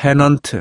페넌트